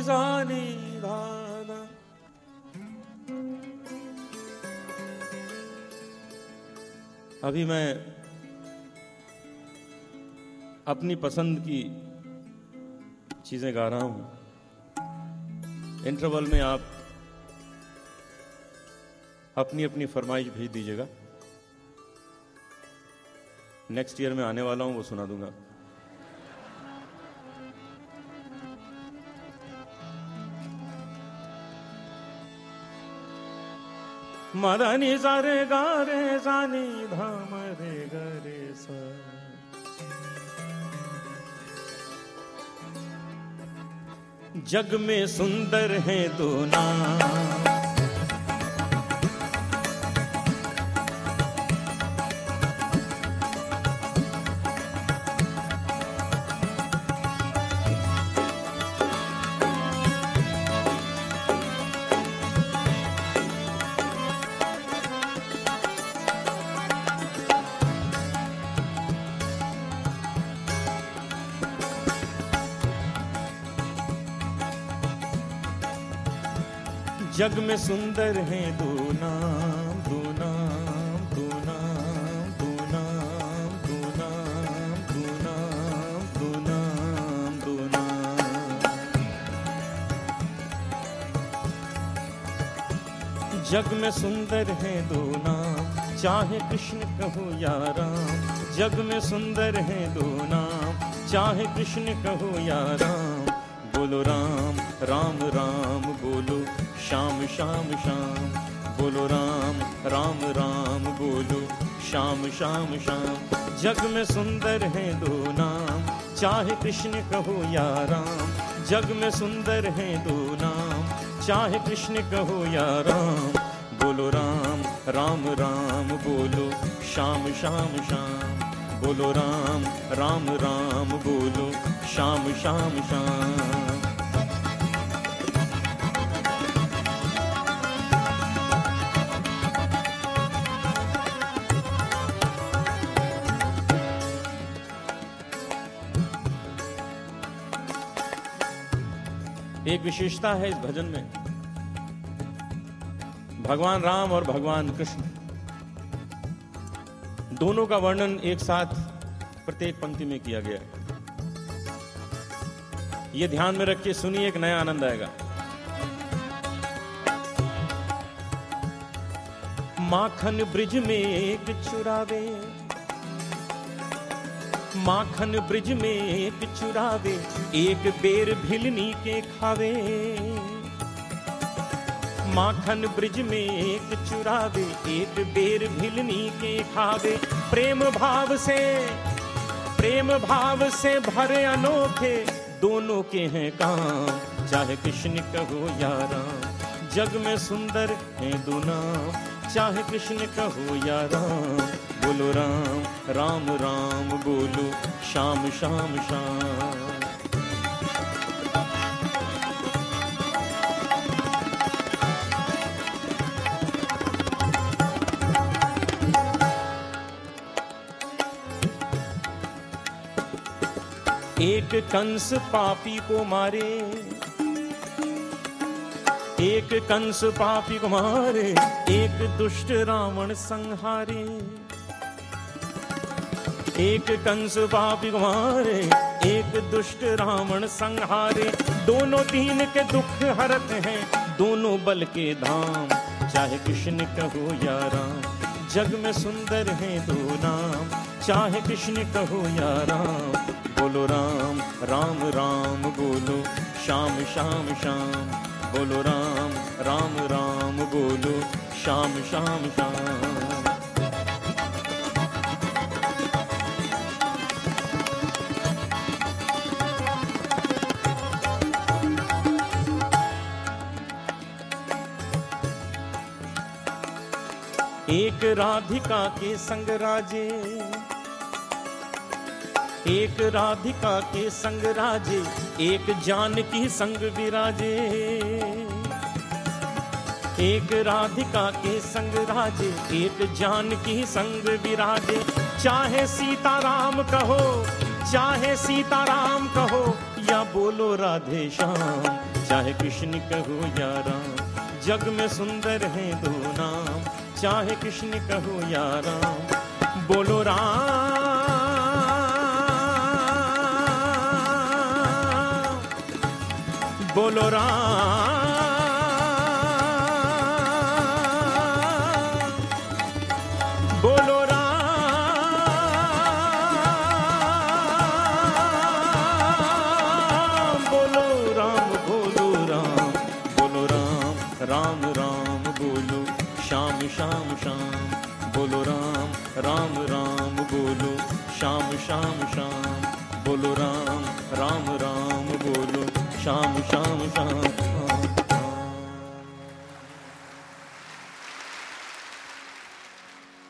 सानी धाना अभी मैं अपनी पसंद की चीज़ें गा रहा हूँ। इंटरवल में आप अपनी अपनी फरमाइश भेज दीजिएगा। नेक्स्ट ईयर में आने वाला हूँ, वो सुना दूँगा। मदनी सारे गारे सानी धाम रे गे सा जग में सुंदर है दो नाम। जग में सुंदर है दो नाम दो नाम दो नाम दो नाम दो नाम दो नाम दो नाम दो नाम। जग में सुंदर है दो नाम, चाहे कृष्ण कहो या राम। जग में सुंदर है दो नाम, चाहे कृष्ण कहो या राम। बोलो राम राम राम, बोलो। श्याम श्याम श्याम बोलो राम राम राम, बोलो श्याम श्याम श्याम जग में सुंदर है दो नाम, चाहे कृष्ण कहो या राम। जग में सुंदर है दो नाम, चाहे कृष्ण कहो या राम। बोलो राम राम राम, बोलो श्याम श्याम श्याम बोलो राम राम राम, बोलो श्याम श्याम श्याम एक विशेषता है इस भजन में। भगवान राम और भगवान कृष्ण। दोनों का वर्णन एक साथ प्रत्येक पंक्ति में किया गया है। यह ध्यान में रख के सुनिए, एक नया आनंद आएगा। माखन ब्रिज में एक चुरावे माखन ब्रिज में चुरावे एक बेर भिलनी के खावे। माखन ब्रिज में एक चुरावे एक बेर भिलनी के खावे। प्रेम भाव से, प्रेम भाव से भरे अनोखे, दोनों के हैं काम चाहे कृष्ण कहो या राम, जग में सुंदर है दो नाम। चाहे कृष्ण कहो या राम, बोलो राम राम राम, बोलो, श्याम श्याम श्याम। एक कंस पापी को मारे एक कंस पापी को मारे एक दुष्ट रावण संहारे। एक कंस पापी को मारे एक दुष्ट रावण संहारे। दोनों दीन के दुख हरत हैं, दोनों बल के धाम। चाहे कृष्ण कहो या राम, जग में सुंदर है दो नाम। चाहे कृष्ण कहो या राम, बोलो राम राम राम, बोलो। श्याम श्याम श्याम बोलो राम राम राम बोलो श्याम श्याम श्याम। एक राधिका के संग राजे एक राधिका के संग राजे, एक जानकी संग विराजे। एक राधिका के संग राजे, एक जानकी संग विराजे। चाहे सीता राम कहो, चाहे सीता राम कहो, या बोलो राधे श्याम, चाहे कृष्ण कहो या राम, जग में सुंदर है दो नाम, चाहे कृष्ण कहो या राम, बोलो राम। राम राम बोलो श्याम श्याम श्याम बोलो राम राम राम श्याम श्याम श्याम